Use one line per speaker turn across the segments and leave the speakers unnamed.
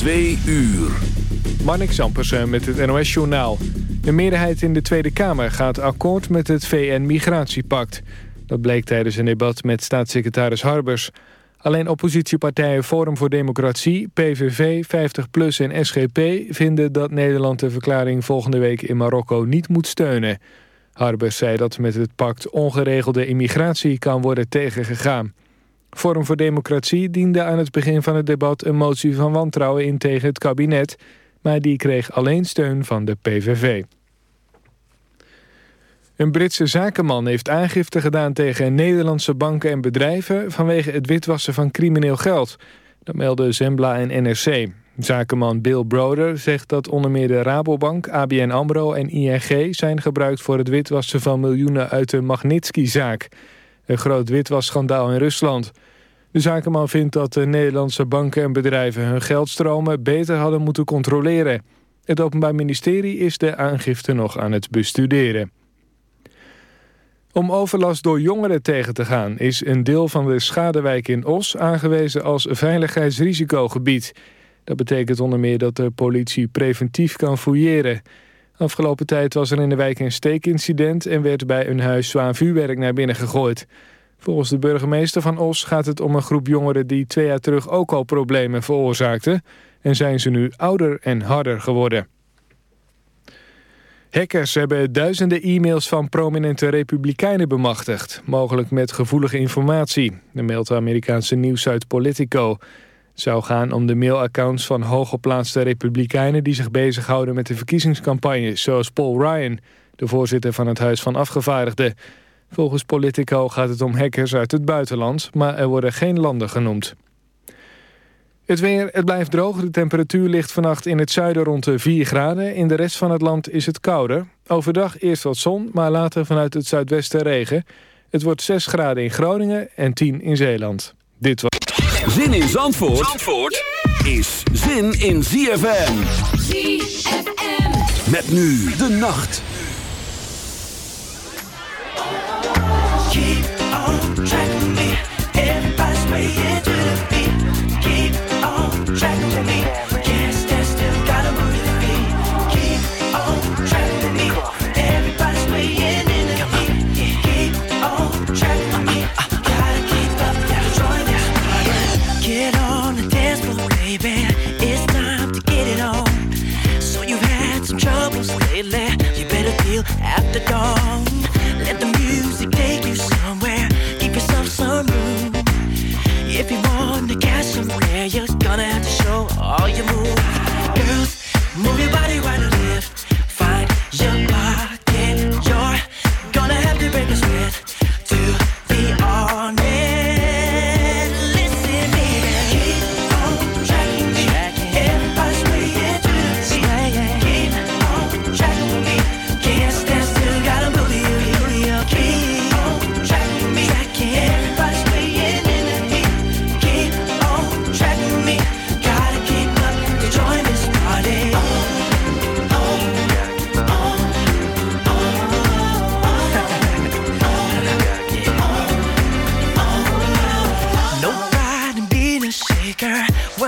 Twee uur.
Marnik Zampersen met het NOS-journaal. De meerderheid in de Tweede Kamer gaat akkoord met het VN-migratiepact. Dat bleek tijdens een debat met staatssecretaris Harbers. Alleen oppositiepartijen Forum voor Democratie, PVV, 50PLUS en SGP... vinden dat Nederland de verklaring volgende week in Marokko niet moet steunen. Harbers zei dat met het pact ongeregelde immigratie kan worden tegengegaan. Forum voor Democratie diende aan het begin van het debat een motie van wantrouwen in tegen het kabinet, maar die kreeg alleen steun van de PVV. Een Britse zakenman heeft aangifte gedaan tegen Nederlandse banken en bedrijven vanwege het witwassen van crimineel geld. Dat melden Zembla en NRC. Zakenman Bill Broder zegt dat onder meer de Rabobank, ABN AMRO en ING zijn gebruikt voor het witwassen van miljoenen uit de Magnitsky-zaak. Een groot witwasschandaal in Rusland. De zakenman vindt dat de Nederlandse banken en bedrijven hun geldstromen beter hadden moeten controleren. Het Openbaar Ministerie is de aangifte nog aan het bestuderen. Om overlast door jongeren tegen te gaan is een deel van de Schadewijk in Os aangewezen als veiligheidsrisicogebied. Dat betekent onder meer dat de politie preventief kan fouilleren. Afgelopen tijd was er in de wijk een steekincident... en werd bij een huis zwaar vuurwerk naar binnen gegooid. Volgens de burgemeester van Os gaat het om een groep jongeren... die twee jaar terug ook al problemen veroorzaakten... en zijn ze nu ouder en harder geworden. Hackers hebben duizenden e-mails van prominente republikeinen bemachtigd. Mogelijk met gevoelige informatie, dat meldt de Amerikaanse nieuwsite Politico zou gaan om de mailaccounts van hooggeplaatste republikeinen... die zich bezighouden met de verkiezingscampagne, zoals Paul Ryan... de voorzitter van het Huis van Afgevaardigden. Volgens Politico gaat het om hackers uit het buitenland... maar er worden geen landen genoemd. Het weer, het blijft droog. De temperatuur ligt vannacht in het zuiden rond de 4 graden. In de rest van het land is het kouder. Overdag eerst wat zon, maar later vanuit het zuidwesten regen. Het wordt 6 graden in Groningen en 10 in Zeeland. Dit was...
Zin in Zandvoort, Zandvoort is zin in ZFM.
ZFM.
Met nu de nacht.
Better after dawn. Let the music take you somewhere. Give yourself some room. If you want to get somewhere, you're gonna have to show all your moves. Girls, move your body right to left. Find your pocket. You're gonna have to break a sweat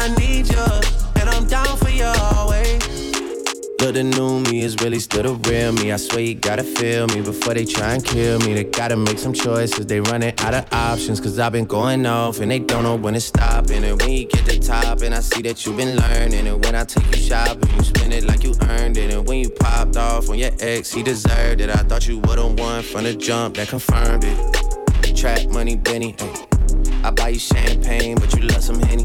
I
need you. And I'm down for you always. Look, the new me is really still the real me. I swear you gotta feel me before they try and kill me. They gotta make some choices. They running out of options. Cause I've been going off and they don't know when to stop. And when you get the top, and I see that you've been learning. And when I take you shopping, you spend it like you earned it. And when you popped off on your ex, he deserved it. I thought you would've won from the jump that confirmed it. Trap money, Benny. I buy you champagne, but you love some Henny.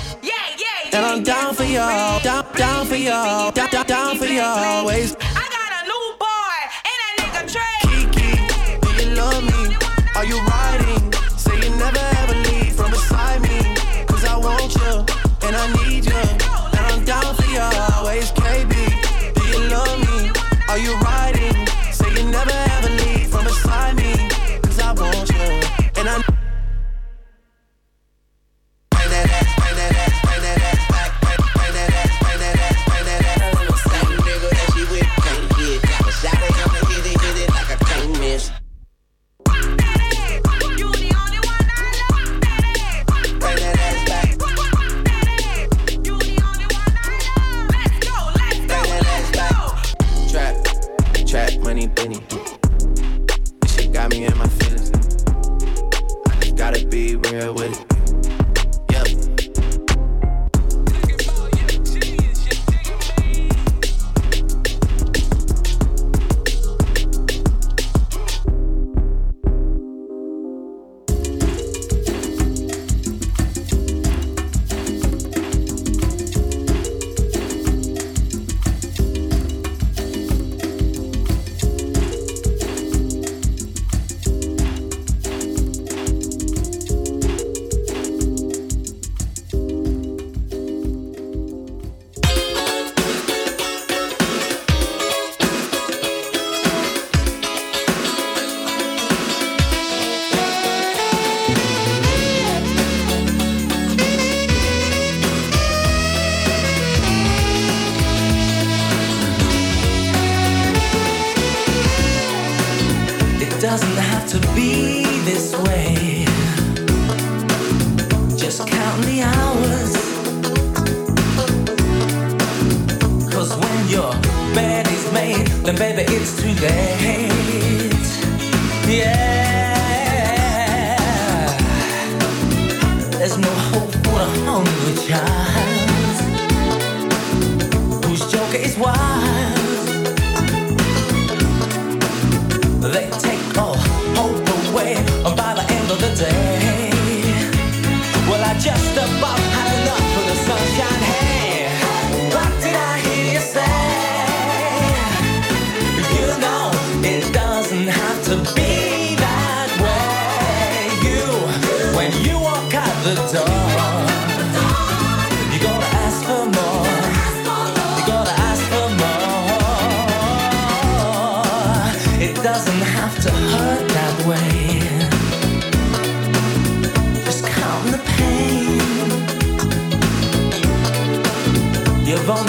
And I'm down for y'all, down, down for y'all, down, down, down for you always.
I got a new boy, and that nigga Trey.
Kiki, do you love me? Are you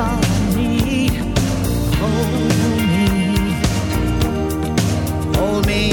Hold me, hold me,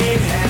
name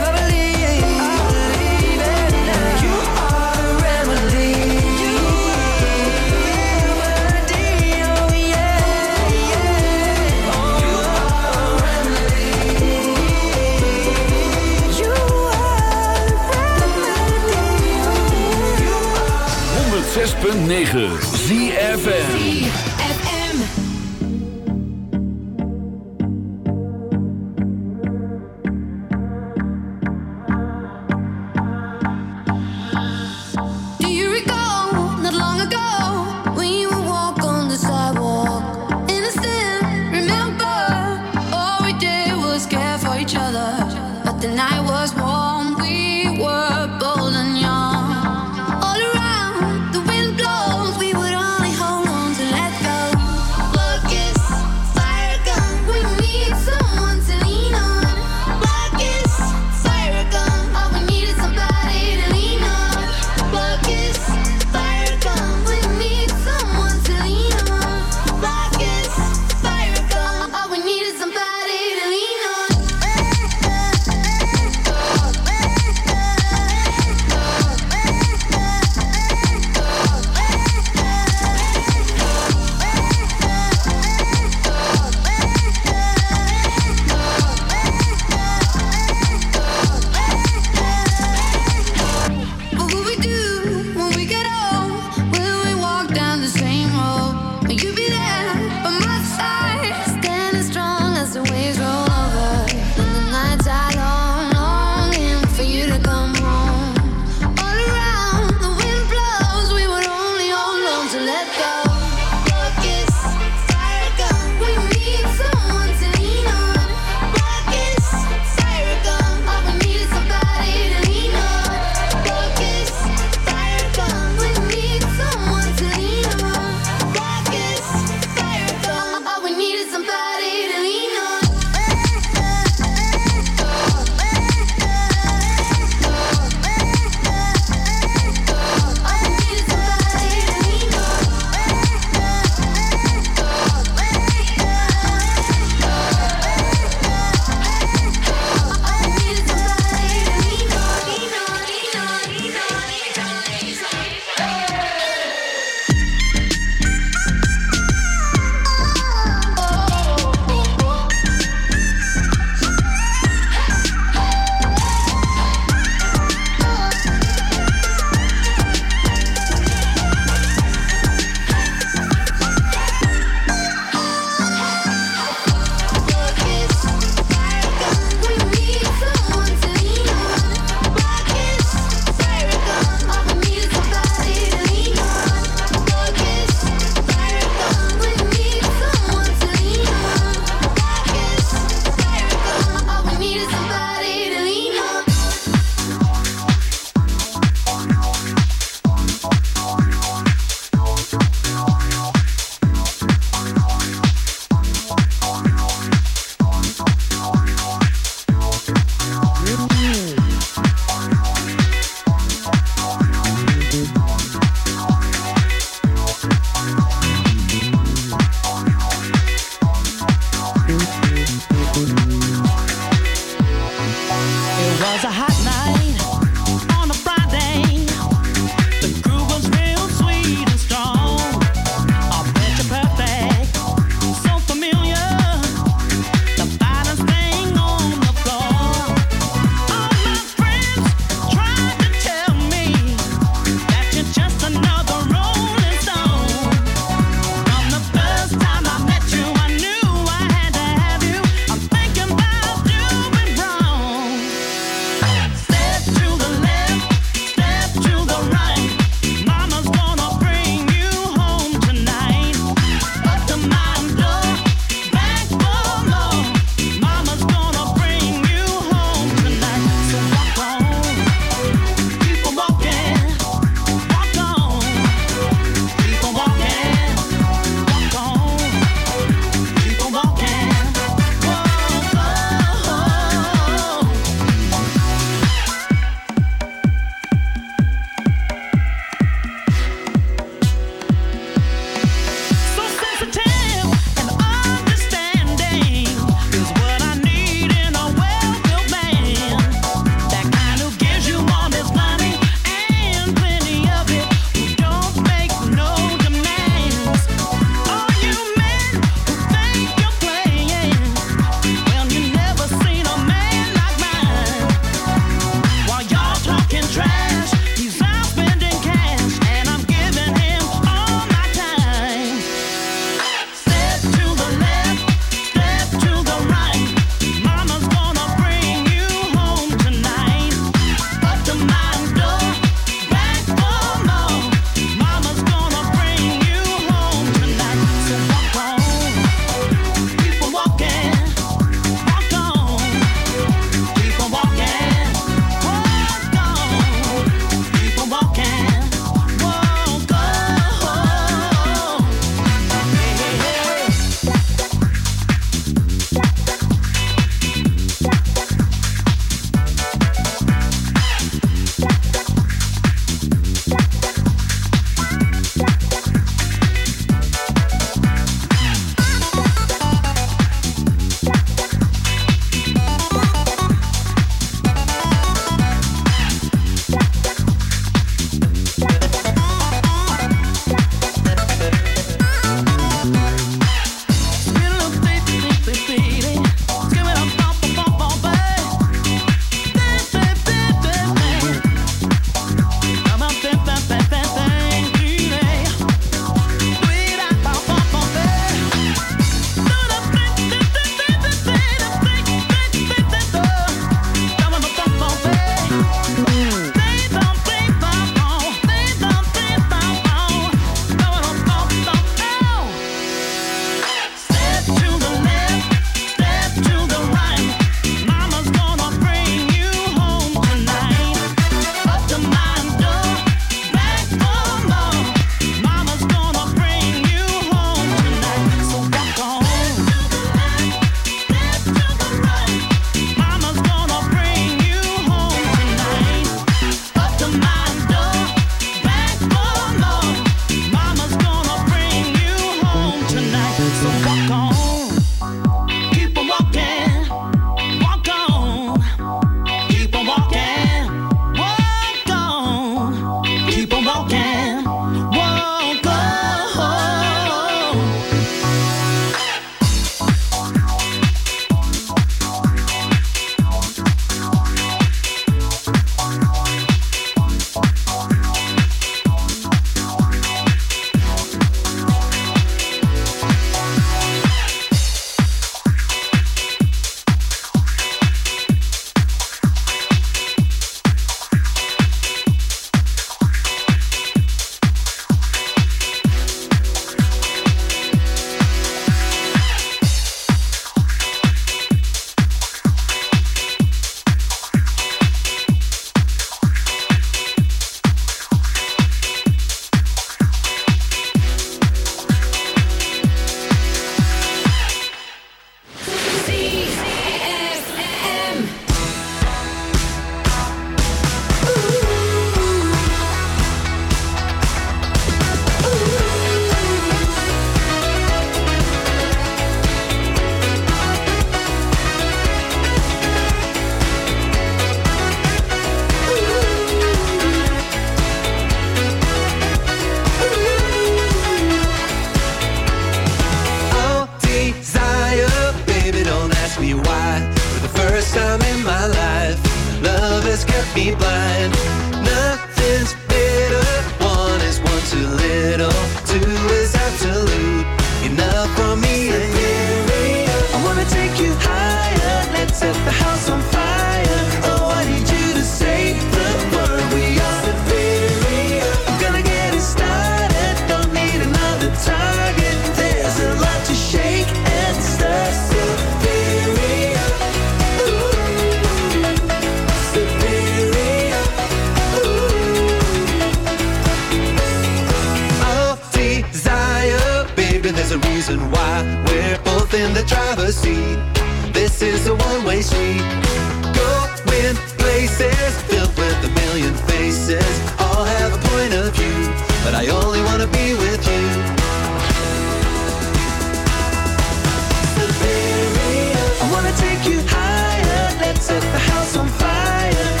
on
fire.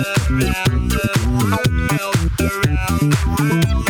around the
world, around the.